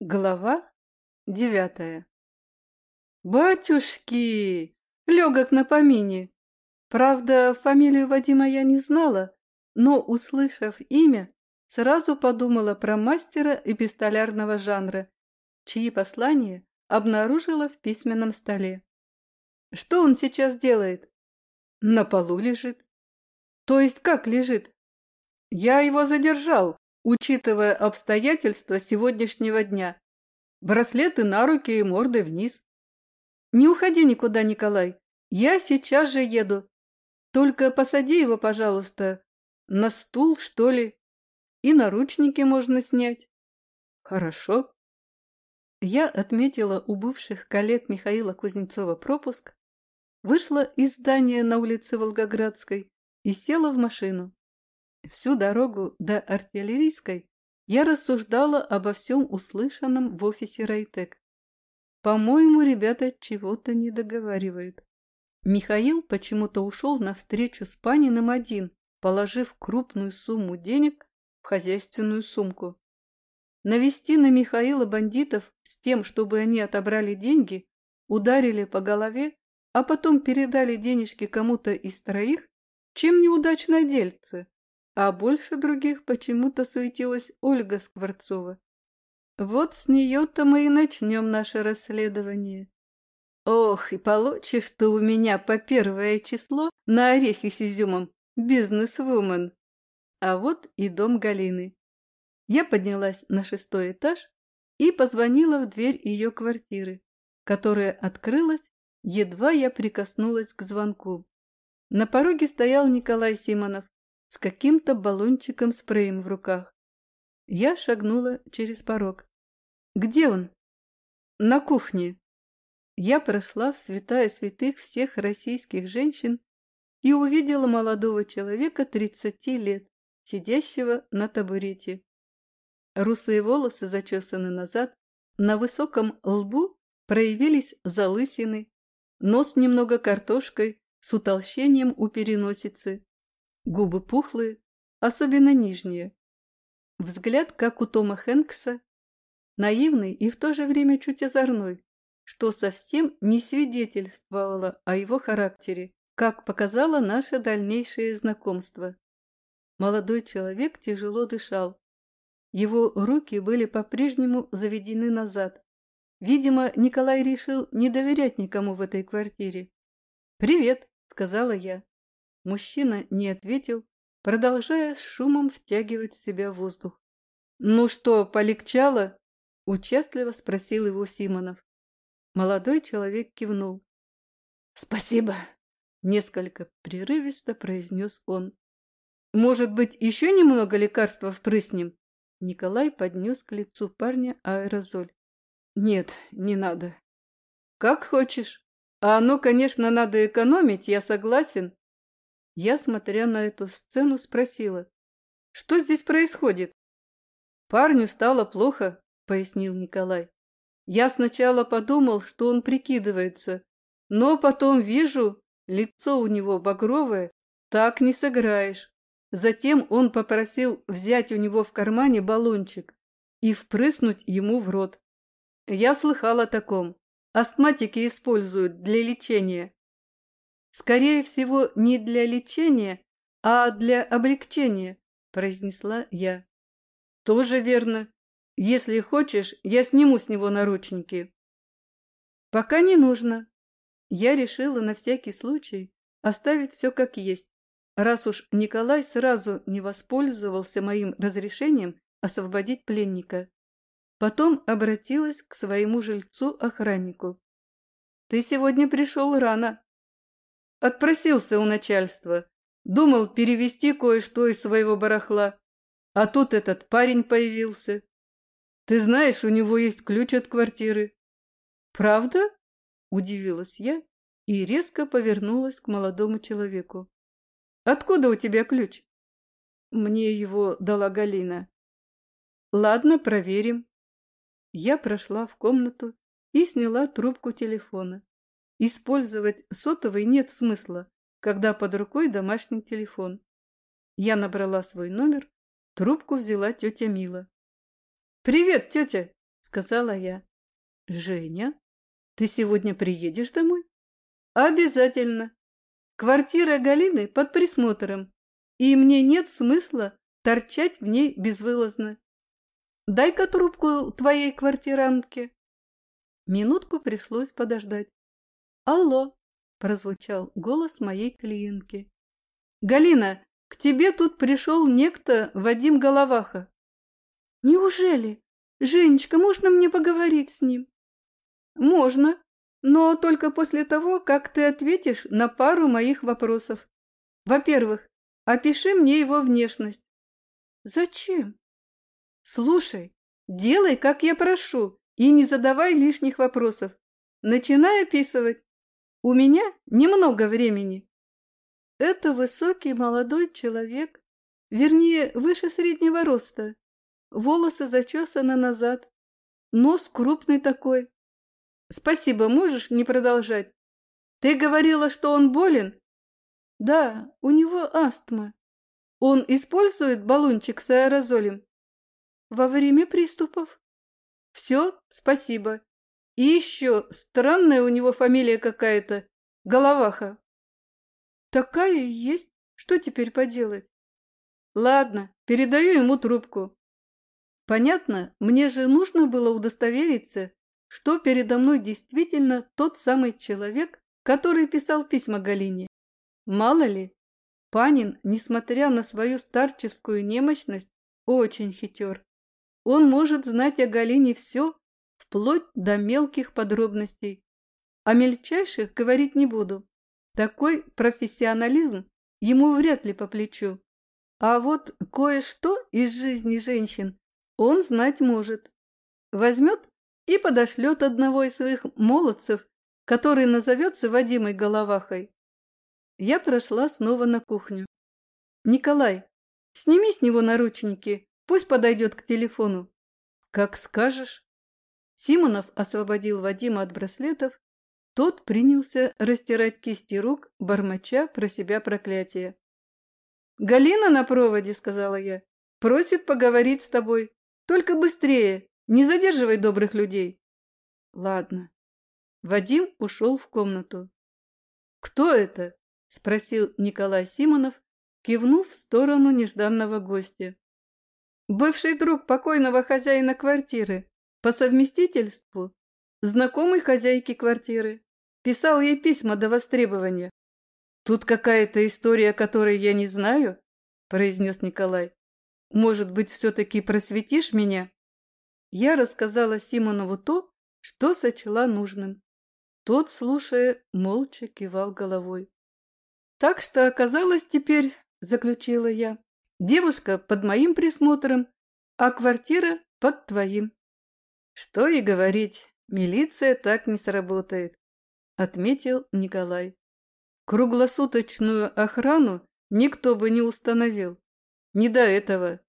Глава девятая «Батюшки! Легок на помине!» Правда, фамилию Вадима я не знала, но, услышав имя, сразу подумала про мастера эпистолярного жанра, чьи послания обнаружила в письменном столе. Что он сейчас делает? На полу лежит. То есть как лежит? Я его задержал, учитывая обстоятельства сегодняшнего дня. Браслеты на руки и мордой вниз. Не уходи никуда, Николай. Я сейчас же еду. Только посади его, пожалуйста, на стул, что ли. И наручники можно снять. Хорошо. Я отметила у бывших коллег Михаила Кузнецова пропуск, вышла из здания на улице Волгоградской и села в машину. Всю дорогу до артиллерийской я рассуждала обо всем услышанном в офисе Райтек. По-моему, ребята чего-то не договаривают. Михаил почему-то ушел на встречу с Паниным один, положив крупную сумму денег в хозяйственную сумку. Навести на Михаила бандитов с тем, чтобы они отобрали деньги, ударили по голове, а потом передали денежки кому-то из троих, чем неудачное дельце а больше других почему-то суетилась Ольга Скворцова. Вот с нее-то мы и начнем наше расследование. Ох, и получишь ты у меня по первое число на орехи с изюмом, бизнес-вумен. А вот и дом Галины. Я поднялась на шестой этаж и позвонила в дверь ее квартиры, которая открылась, едва я прикоснулась к звонку. На пороге стоял Николай Симонов с каким-то баллончиком-спреем в руках. Я шагнула через порог. «Где он?» «На кухне». Я прошла в святая святых всех российских женщин и увидела молодого человека 30 лет, сидящего на табурете. Русые волосы зачесаны назад, на высоком лбу проявились залысины, нос немного картошкой с утолщением у переносицы, Губы пухлые, особенно нижние. Взгляд, как у Тома Хэнкса, наивный и в то же время чуть озорной, что совсем не свидетельствовало о его характере, как показало наше дальнейшее знакомство. Молодой человек тяжело дышал. Его руки были по-прежнему заведены назад. Видимо, Николай решил не доверять никому в этой квартире. «Привет», — сказала я. Мужчина не ответил, продолжая с шумом втягивать в себя воздух. «Ну что, полегчало?» – участливо спросил его Симонов. Молодой человек кивнул. «Спасибо!» – несколько прерывисто произнес он. «Может быть, еще немного лекарства впрыснем?» Николай поднес к лицу парня аэрозоль. «Нет, не надо». «Как хочешь. А оно, конечно, надо экономить, я согласен. Я, смотря на эту сцену, спросила, что здесь происходит? Парню стало плохо, пояснил Николай. Я сначала подумал, что он прикидывается, но потом вижу, лицо у него багровое, так не сыграешь. Затем он попросил взять у него в кармане баллончик и впрыснуть ему в рот. Я слыхал о таком. Астматики используют для лечения. Скорее всего, не для лечения, а для облегчения, произнесла я. Тоже верно. Если хочешь, я сниму с него наручники. Пока не нужно. Я решила на всякий случай оставить все как есть, раз уж Николай сразу не воспользовался моим разрешением освободить пленника. Потом обратилась к своему жильцу-охраннику. «Ты сегодня пришел рано. Отпросился у начальства. Думал перевести кое-что из своего барахла. А тут этот парень появился. Ты знаешь, у него есть ключ от квартиры. Правда? Удивилась я и резко повернулась к молодому человеку. Откуда у тебя ключ? Мне его дала Галина. Ладно, проверим. Я прошла в комнату и сняла трубку телефона. Использовать сотовый нет смысла, когда под рукой домашний телефон. Я набрала свой номер, трубку взяла тетя Мила. «Привет, тетя!» — сказала я. Женя, ты сегодня приедешь домой? Обязательно. Квартира Галины под присмотром, и мне нет смысла торчать в ней безвылазно. Дай-ка трубку твоей квартирантке. Минутку пришлось подождать. Алло, прозвучал голос моей клиентки. Галина, к тебе тут пришел некто Вадим Головаха. Неужели? Женечка, можно мне поговорить с ним? Можно, но только после того, как ты ответишь на пару моих вопросов. Во-первых, опиши мне его внешность. Зачем? Слушай, делай, как я прошу, и не задавай лишних вопросов. Начинай описывать. У меня немного времени. Это высокий молодой человек, вернее, выше среднего роста. Волосы зачесаны назад, нос крупный такой. Спасибо, можешь не продолжать? Ты говорила, что он болен? Да, у него астма. Он использует баллончик с аэрозолем? Во время приступов. Все, спасибо. И еще странная у него фамилия какая-то. Головаха. Такая есть. Что теперь поделать? Ладно, передаю ему трубку. Понятно, мне же нужно было удостовериться, что передо мной действительно тот самый человек, который писал письма Галине. Мало ли, Панин, несмотря на свою старческую немощность, очень хитер. Он может знать о Галине все, вплоть до мелких подробностей. О мельчайших говорить не буду. Такой профессионализм ему вряд ли по плечу. А вот кое-что из жизни женщин он знать может. Возьмет и подошлет одного из своих молодцев, который назовется Вадимой Головахой. Я прошла снова на кухню. «Николай, сними с него наручники, Пусть подойдет к телефону. Как скажешь. Симонов освободил Вадима от браслетов. Тот принялся растирать кисти рук, бормоча про себя проклятие. «Галина на проводе», — сказала я. «Просит поговорить с тобой. Только быстрее, не задерживай добрых людей». «Ладно». Вадим ушел в комнату. «Кто это?» — спросил Николай Симонов, кивнув в сторону нежданного гостя. Бывший друг покойного хозяина квартиры, по совместительству, знакомый хозяйки квартиры, писал ей письма до востребования. «Тут какая-то история, которой я не знаю», – произнес Николай. «Может быть, все-таки просветишь меня?» Я рассказала Симонову то, что сочла нужным. Тот, слушая, молча кивал головой. «Так что оказалось теперь», – заключила я, Девушка под моим присмотром, а квартира под твоим. Что и говорить, милиция так не сработает, отметил Николай. Круглосуточную охрану никто бы не установил. Не до этого.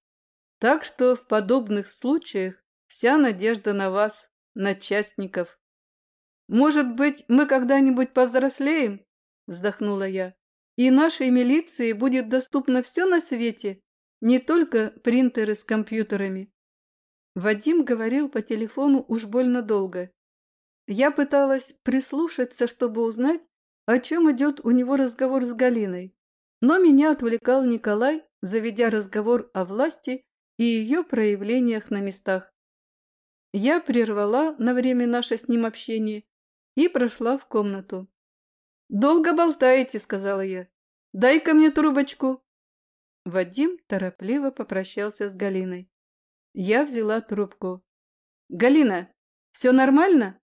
Так что в подобных случаях вся надежда на вас, на частников. Может быть, мы когда-нибудь повзрослеем? Вздохнула я и нашей милиции будет доступно все на свете, не только принтеры с компьютерами. Вадим говорил по телефону уж больно долго. Я пыталась прислушаться, чтобы узнать, о чем идет у него разговор с Галиной, но меня отвлекал Николай, заведя разговор о власти и ее проявлениях на местах. Я прервала на время наше с ним общение и прошла в комнату. «Долго болтаете», — сказала я. «Дай-ка мне трубочку». Вадим торопливо попрощался с Галиной. Я взяла трубку. «Галина, все нормально?»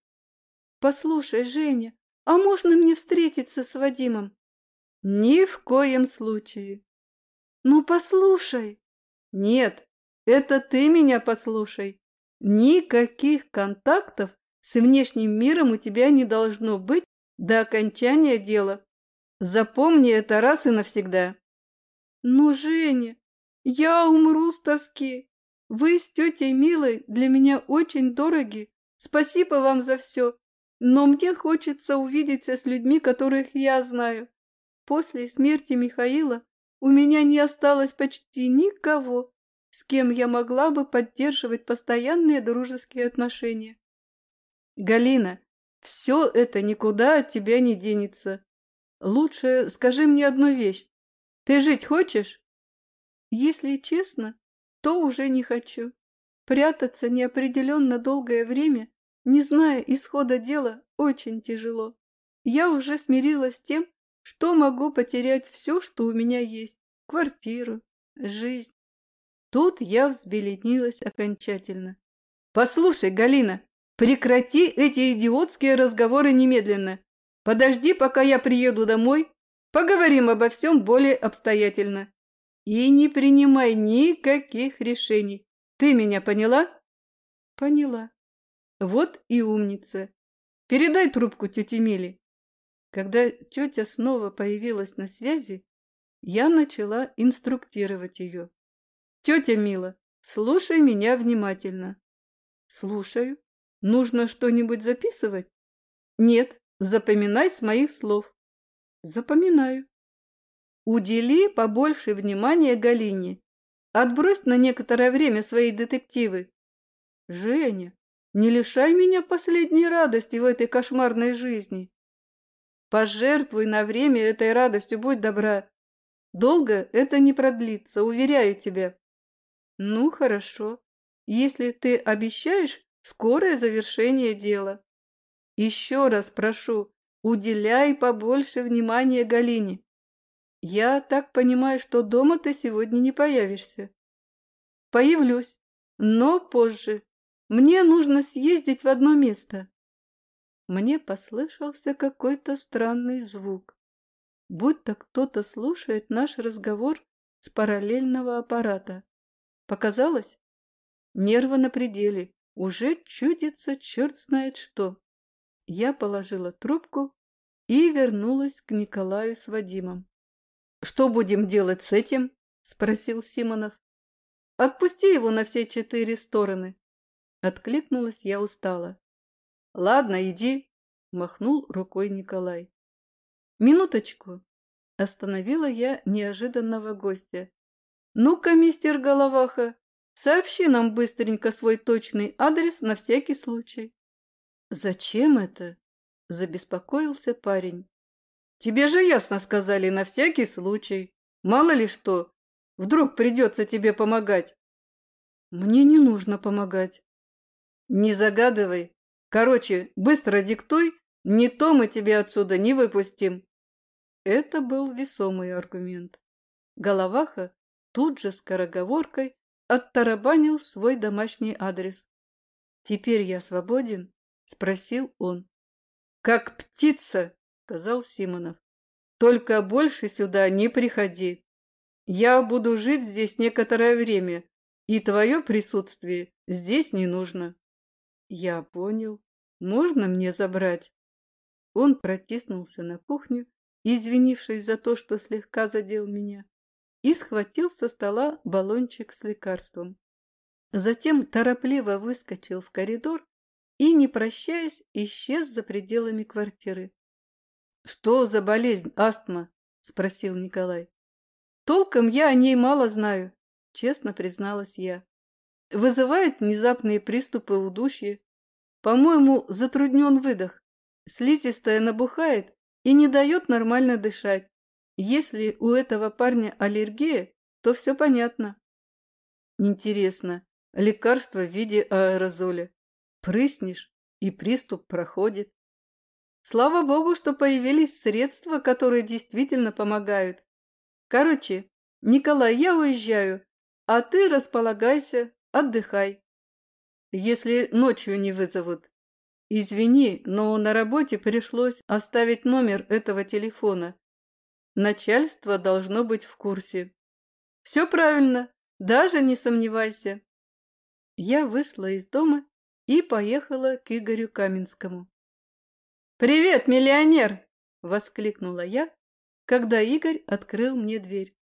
«Послушай, Женя, а можно мне встретиться с Вадимом?» «Ни в коем случае». «Ну, послушай». «Нет, это ты меня послушай. Никаких контактов с внешним миром у тебя не должно быть до окончания дела. Запомни это раз и навсегда. Но, Женя, я умру с тоски. Вы с тетей Милой для меня очень дороги. Спасибо вам за все. Но мне хочется увидеться с людьми, которых я знаю. После смерти Михаила у меня не осталось почти никого. с кем я могла бы поддерживать постоянные дружеские отношения. Галина, все это никуда от тебя не денется. Лучше скажи мне одну вещь. Ты жить хочешь? Если честно, то уже не хочу. Прятаться неопределенно долгое время, не зная исхода дела, очень тяжело. Я уже смирилась с тем, что могу потерять все, что у меня есть. Квартиру, жизнь. Тут я взбеленилась окончательно. «Послушай, Галина, прекрати эти идиотские разговоры немедленно. Подожди, пока я приеду домой, поговорим обо всем более обстоятельно. И не принимай никаких решений. Ты меня поняла?» «Поняла. Вот и умница. Передай трубку тете Миле». Когда тетя снова появилась на связи, я начала инструктировать ее. «Тетя Мила, слушай меня внимательно». «Слушаю. Нужно что-нибудь записывать?» «Нет, запоминай с моих слов». «Запоминаю». «Удели побольше внимания Галине. Отбрось на некоторое время свои детективы». «Женя, не лишай меня последней радости в этой кошмарной жизни. Пожертвуй на время этой радостью, будь добра. Долго это не продлится, уверяю тебя. Ну, хорошо, если ты обещаешь скорое завершение дела. Еще раз прошу, уделяй побольше внимания Галине. Я так понимаю, что дома ты сегодня не появишься. Появлюсь, но позже. Мне нужно съездить в одно место. Мне послышался какой-то странный звук будто кто-то слушает наш разговор с параллельного аппарата. Показалось? Нервы на пределе. Уже чудится черт знает что. Я положила трубку и вернулась к Николаю с Вадимом. «Что будем делать с этим?» – спросил Симонов. «Отпусти его на все четыре стороны». Откликнулась я устало. «Ладно, иди», – махнул рукой Николай. «Минуточку!» – остановила я неожиданного гостя. «Ну-ка, мистер Головаха, сообщи нам быстренько свой точный адрес на всякий случай». «Зачем это?» – забеспокоился парень. «Тебе же ясно сказали, на всякий случай. Мало ли что, вдруг придется тебе помогать». «Мне не нужно помогать». «Не загадывай. Короче, быстро диктуй не то мы тебя отсюда не выпустим. Это был весомый аргумент. Головаха тут же скороговоркой оттарабанил свой домашний адрес. «Теперь я свободен?» – спросил он. «Как птица!» – сказал Симонов. «Только больше сюда не приходи. Я буду жить здесь некоторое время, и твое присутствие здесь не нужно». «Я понял. Можно мне забрать?» Он протиснулся на кухню, извинившись за то, что слегка задел меня, и схватил со стола баллончик с лекарством. Затем торопливо выскочил в коридор и, не прощаясь, исчез за пределами квартиры. «Что за болезнь астма?» – спросил Николай. «Толком я о ней мало знаю», – честно призналась я. «Вызывает внезапные приступы удушья. По-моему, затруднен выдох. Слизистая набухает и не дает нормально дышать. Если у этого парня аллергия, то все понятно. Интересно, лекарство в виде аэрозоля. Прыснешь, и приступ проходит. Слава богу, что появились средства, которые действительно помогают. Короче, Николай, я уезжаю, а ты располагайся, отдыхай. Если ночью не вызовут, Извини, но на работе пришлось оставить номер этого телефона. Начальство должно быть в курсе. Все правильно, даже не сомневайся. Я вышла из дома и поехала к Игорю Каменскому. «Привет, миллионер!» – воскликнула я, когда Игорь открыл мне дверь.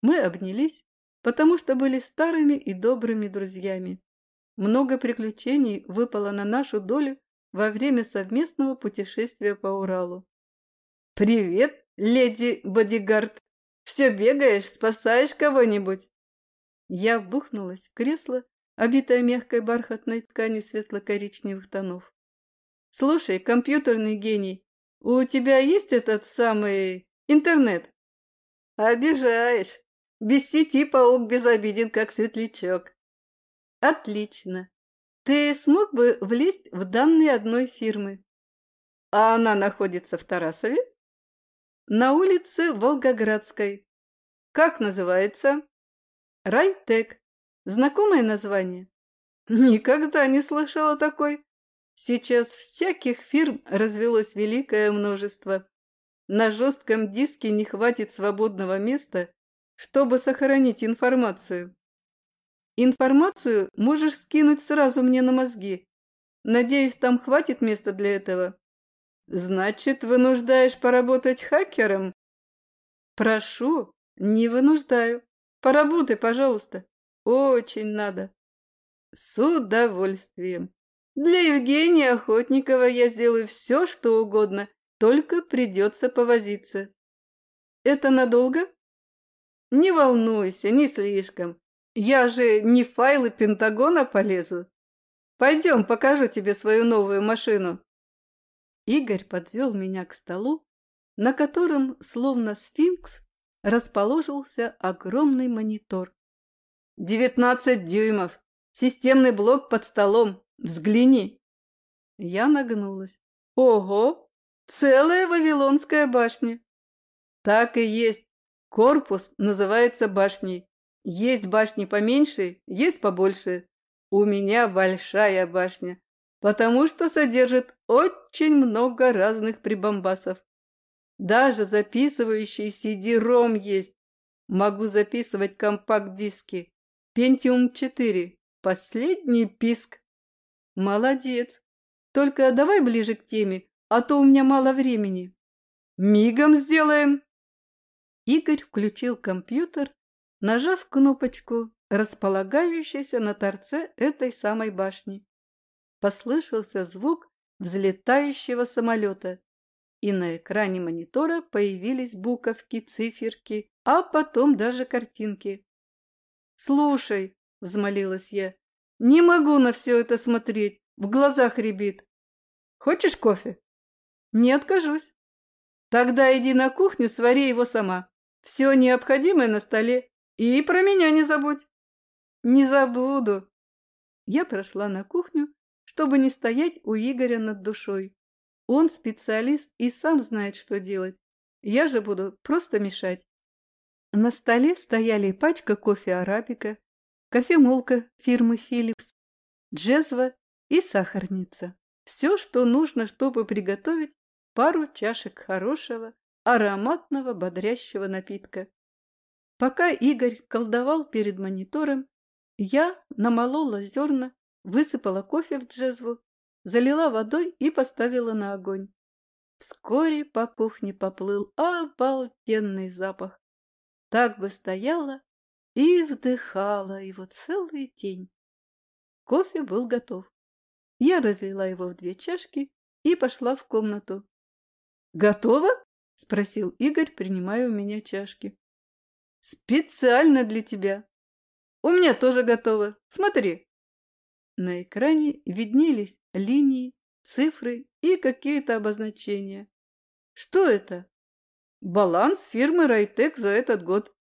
Мы обнялись, потому что были старыми и добрыми друзьями. Много приключений выпало на нашу долю во время совместного путешествия по Уралу. «Привет, леди бодигард! Все бегаешь, спасаешь кого-нибудь?» Я бухнулась в кресло, обитое мягкой бархатной тканью светло-коричневых тонов. «Слушай, компьютерный гений, у тебя есть этот самый интернет?» «Обижаешь. Без сети паук безобиден, как светлячок». «Отлично. Ты смог бы влезть в данные одной фирмы?» «А она находится в Тарасове?» «На улице Волгоградской. Как называется?» «Райтек. Знакомое название? Никогда не слышала такой. Сейчас всяких фирм развелось великое множество. На жестком диске не хватит свободного места, чтобы сохранить информацию. Информацию можешь скинуть сразу мне на мозги. Надеюсь, там хватит места для этого. Значит, вынуждаешь поработать хакером? Прошу, не вынуждаю. Поработай, пожалуйста. Очень надо. С удовольствием. Для Евгения Охотникова я сделаю все, что угодно, только придется повозиться. Это надолго? Не волнуйся, не слишком. Я же не файлы Пентагона полезу. Пойдем, покажу тебе свою новую машину. Игорь подвел меня к столу, на котором, словно сфинкс, расположился огромный монитор. Девятнадцать дюймов. Системный блок под столом. Взгляни. Я нагнулась. Ого! Целая Вавилонская башня. Так и есть. Корпус называется башней. Есть башни поменьше, есть побольше. У меня большая башня, потому что содержит очень много разных прибамбасов. Даже записывающий CD-ROM есть. Могу записывать компакт-диски. Пентиум 4. Последний писк. Молодец. Только давай ближе к теме, а то у меня мало времени. Мигом сделаем. Игорь включил компьютер, нажав кнопочку, располагающуюся на торце этой самой башни. Послышался звук взлетающего самолета, и на экране монитора появились буковки, циферки, а потом даже картинки. «Слушай», — взмолилась я, — «не могу на все это смотреть, в глазах рябит. Хочешь кофе?» «Не откажусь». «Тогда иди на кухню, свари его сама. Все необходимое на столе. И про меня не забудь». «Не забуду». Я прошла на кухню, чтобы не стоять у Игоря над душой. Он специалист и сам знает, что делать. Я же буду просто мешать. На столе стояли пачка кофе арабика, кофемолка фирмы Philips, джезва и сахарница. Все, что нужно, чтобы приготовить пару чашек хорошего, ароматного, бодрящего напитка. Пока Игорь колдовал перед монитором, я намолола зерна, высыпала кофе в джезву, залила водой и поставила на огонь. Вскоре по кухне поплыл обалденный запах так бы стояла и вдыхала его целый день. Кофе был готов. Я разлила его в две чашки и пошла в комнату. «Готово?» – спросил Игорь, принимая у меня чашки. «Специально для тебя. У меня тоже готово. Смотри». На экране виднелись линии, цифры и какие-то обозначения. «Что это?» Баланс фирмы «Райтек» за этот год.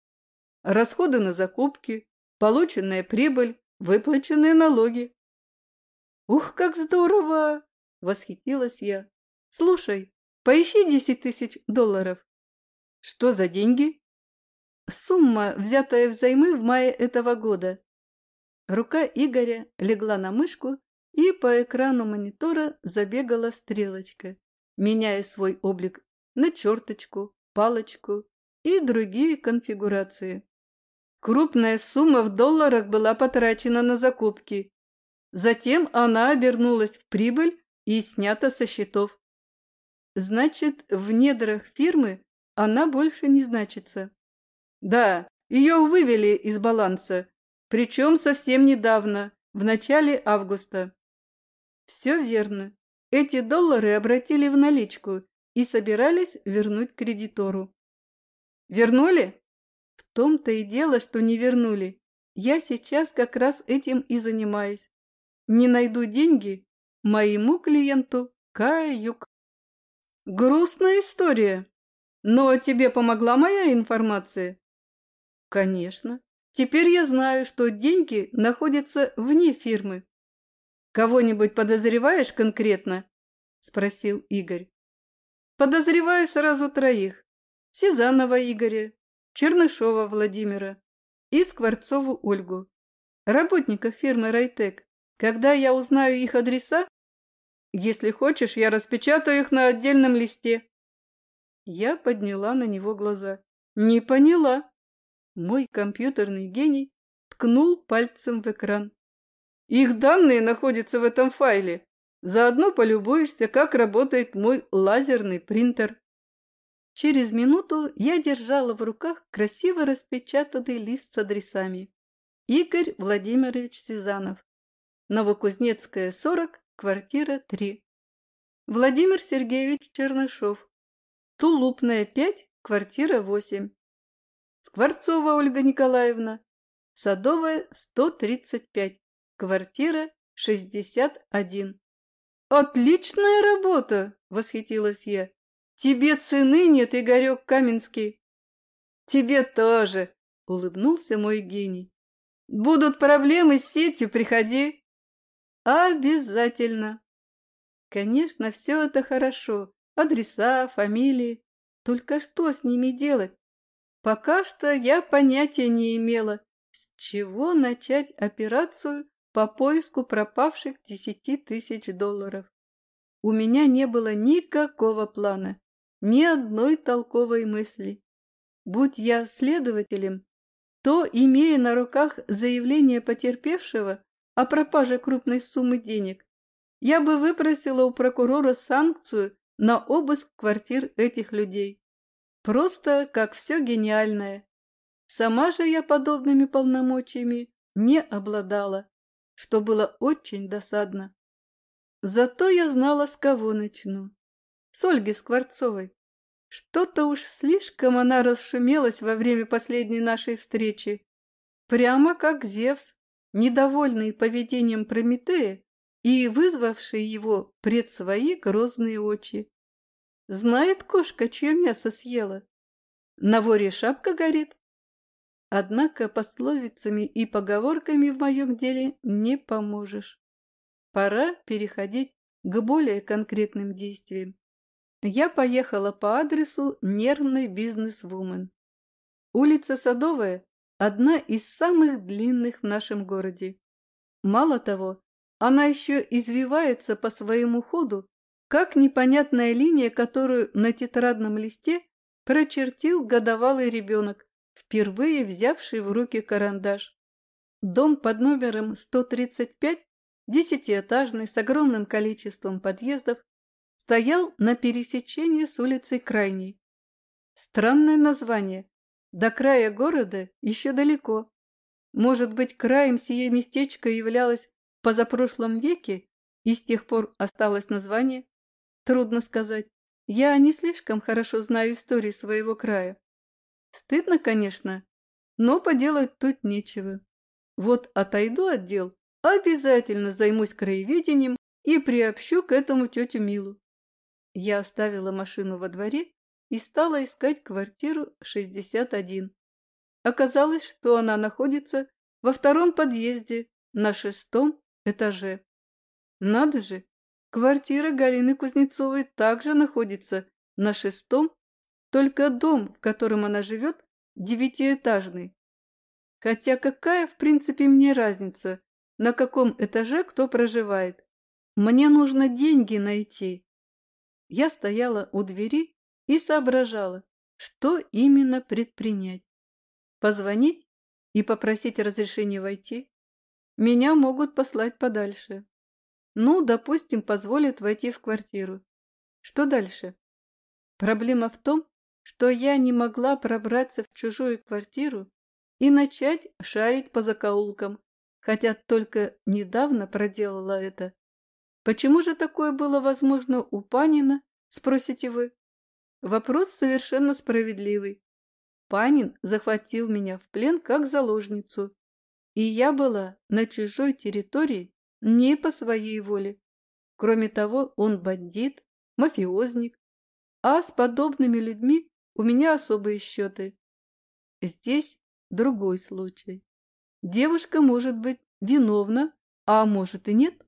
Расходы на закупки, полученная прибыль, выплаченные налоги. «Ух, как здорово!» – восхитилась я. «Слушай, поищи десять тысяч долларов». «Что за деньги?» «Сумма, взятая взаймы в мае этого года». Рука Игоря легла на мышку, и по экрану монитора забегала стрелочка, меняя свой облик на черточку, палочку и другие конфигурации. Крупная сумма в долларах была потрачена на закупки. Затем она обернулась в прибыль и снята со счетов. Значит, в недрах фирмы она больше не значится. Да, ее вывели из баланса, причем совсем недавно, в начале августа. Все верно. Эти доллары обратили в наличку и собирались вернуть кредитору. Вернули? Том-то и дело, что не вернули. Я сейчас как раз этим и занимаюсь. Не найду деньги моему клиенту каюк. Грустная история. Но тебе помогла моя информация? Конечно. Теперь я знаю, что деньги находятся вне фирмы. Кого-нибудь подозреваешь конкретно? Спросил Игорь. Подозреваю сразу троих. Сизанова Игоря, Чернышова Владимира и Скворцову Ольгу. Работников фирмы «Райтек». Когда я узнаю их адреса, если хочешь, я распечатаю их на отдельном листе. Я подняла на него глаза. Не поняла. Мой компьютерный гений ткнул пальцем в экран. Их данные находятся в этом файле. Заодно полюбуешься, как работает мой лазерный принтер. Через минуту я держала в руках красиво распечатанный лист с адресами. Игорь Владимирович Сизанов. Новокузнецкая, 40, квартира 3. Владимир Сергеевич Чернышов. Тулупная, 5, квартира 8. Скворцова Ольга Николаевна. Садовая, 135, квартира 61. «Отличная работа!» – восхитилась я. Тебе цены нет, Игорек Каменский. Тебе тоже, улыбнулся мой гений. Будут проблемы с сетью, приходи. Обязательно. Конечно, все это хорошо. Адреса, фамилии. Только что с ними делать? Пока что я понятия не имела, с чего начать операцию по поиску пропавших десяти тысяч долларов. У меня не было никакого плана ни одной толковой мысли. Будь я следователем, то, имея на руках заявление потерпевшего о пропаже крупной суммы денег, я бы выпросила у прокурора санкцию на обыск квартир этих людей. Просто как все гениальное. Сама же я подобными полномочиями не обладала, что было очень досадно. Зато я знала, с кого начну. С Ольги Скворцовой. Что-то уж слишком она расшумелась во время последней нашей встречи. Прямо как Зевс, недовольный поведением Прометея и вызвавший его пред свои грозные очи. Знает кошка, чье мясо съела. На воре шапка горит. Однако пословицами и поговорками в моем деле не поможешь. Пора переходить к более конкретным действиям я поехала по адресу нервный бизнес-вумен. Улица Садовая – одна из самых длинных в нашем городе. Мало того, она еще извивается по своему ходу, как непонятная линия, которую на тетрадном листе прочертил годовалый ребенок, впервые взявший в руки карандаш. Дом под номером 135, десятиэтажный, с огромным количеством подъездов, стоял на пересечении с улицей Крайней. Странное название. До края города еще далеко. Может быть, краем сие местечко являлось в позапрошлом веке, и с тех пор осталось название? Трудно сказать. Я не слишком хорошо знаю историю своего края. Стыдно, конечно, но поделать тут нечего. Вот отойду от дел, обязательно займусь краеведением и приобщу к этому тетю Милу. Я оставила машину во дворе и стала искать квартиру 61. Оказалось, что она находится во втором подъезде на шестом этаже. Надо же, квартира Галины Кузнецовой также находится на шестом, только дом, в котором она живет, девятиэтажный. Хотя какая, в принципе, мне разница, на каком этаже кто проживает? Мне нужно деньги найти. Я стояла у двери и соображала, что именно предпринять. Позвонить и попросить разрешения войти? Меня могут послать подальше. Ну, допустим, позволят войти в квартиру. Что дальше? Проблема в том, что я не могла пробраться в чужую квартиру и начать шарить по закоулкам, хотя только недавно проделала это. Почему же такое было возможно у Панина, спросите вы? Вопрос совершенно справедливый. Панин захватил меня в плен как заложницу. И я была на чужой территории не по своей воле. Кроме того, он бандит, мафиозник, а с подобными людьми у меня особые счеты. Здесь другой случай. Девушка может быть виновна, а может и нет.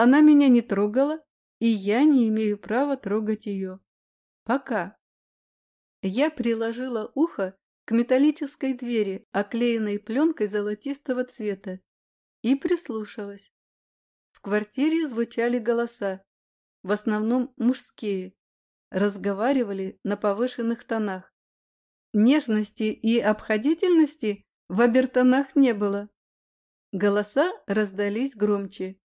Она меня не трогала, и я не имею права трогать ее. Пока. Я приложила ухо к металлической двери, оклеенной пленкой золотистого цвета, и прислушалась. В квартире звучали голоса, в основном мужские, разговаривали на повышенных тонах. Нежности и обходительности в обертонах не было. Голоса раздались громче.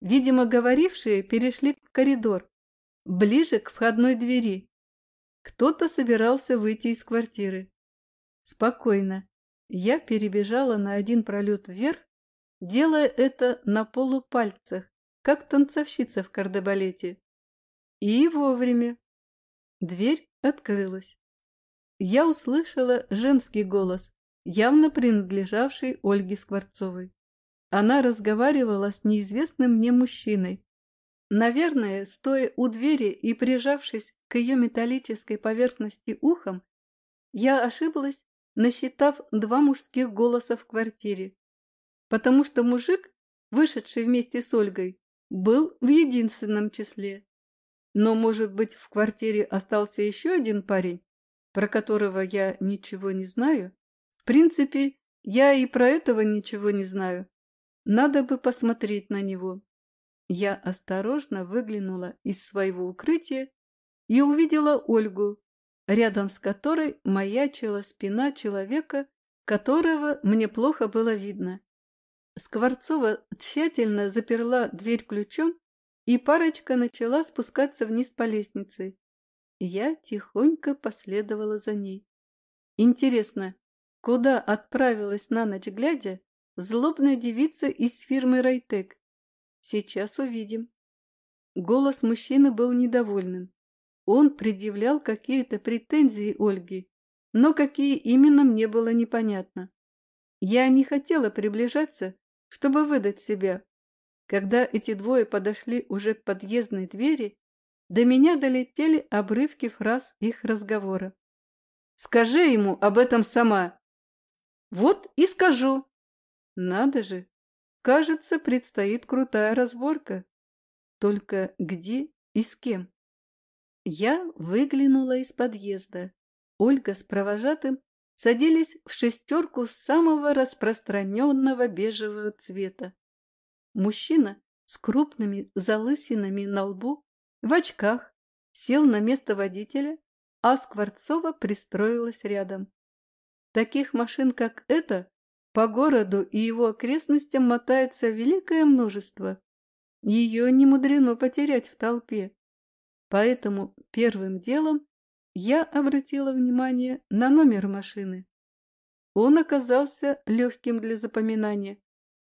Видимо, говорившие перешли в коридор, ближе к входной двери. Кто-то собирался выйти из квартиры. Спокойно. Я перебежала на один пролет вверх, делая это на полупальцах, как танцовщица в кардебалете. И вовремя. Дверь открылась. Я услышала женский голос, явно принадлежавший Ольге Скворцовой. Она разговаривала с неизвестным мне мужчиной. Наверное, стоя у двери и прижавшись к ее металлической поверхности ухом, я ошиблась, насчитав два мужских голоса в квартире, потому что мужик, вышедший вместе с Ольгой, был в единственном числе. Но, может быть, в квартире остался еще один парень, про которого я ничего не знаю? В принципе, я и про этого ничего не знаю. Надо бы посмотреть на него. Я осторожно выглянула из своего укрытия и увидела Ольгу, рядом с которой маячила спина человека, которого мне плохо было видно. Скворцова тщательно заперла дверь ключом и парочка начала спускаться вниз по лестнице. Я тихонько последовала за ней. Интересно, куда отправилась на ночь глядя злобная девица из фирмы «Райтек»? Сейчас увидим. Голос мужчины был недовольным. Он предъявлял какие-то претензии Ольге, но какие именно мне было непонятно. Я не хотела приближаться, чтобы выдать себя, когда эти двое подошли уже к подъездной двери, до меня долетели обрывки фраз их разговора. «Скажи ему об этом сама!» «Вот и скажу!» «Надо же! Кажется, предстоит крутая разборка. Только где и с кем?» Я выглянула из подъезда. Ольга с провожатым садились в шестерку самого распространенного бежевого цвета. Мужчина с крупными залысинами на лбу, в очках, сел на место водителя, а Скворцова пристроилась рядом. Таких машин, как эта, по городу и его окрестностям мотается великое множество. Ее не мудрено потерять в толпе. Поэтому первым делом я обратила внимание на номер машины. Он оказался легким для запоминания.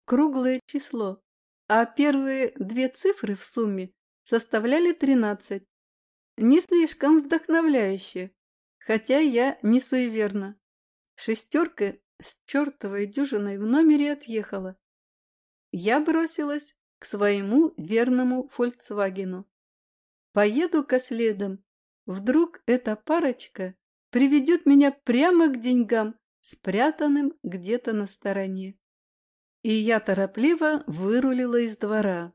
Круглое число а первые две цифры в сумме составляли тринадцать. Не слишком вдохновляюще, хотя я не суеверна. Шестерка с чертовой дюжиной в номере отъехала. Я бросилась к своему верному «Фольксвагену». Поеду-ка следом. Вдруг эта парочка приведет меня прямо к деньгам, спрятанным где-то на стороне. И я торопливо вырулила из двора.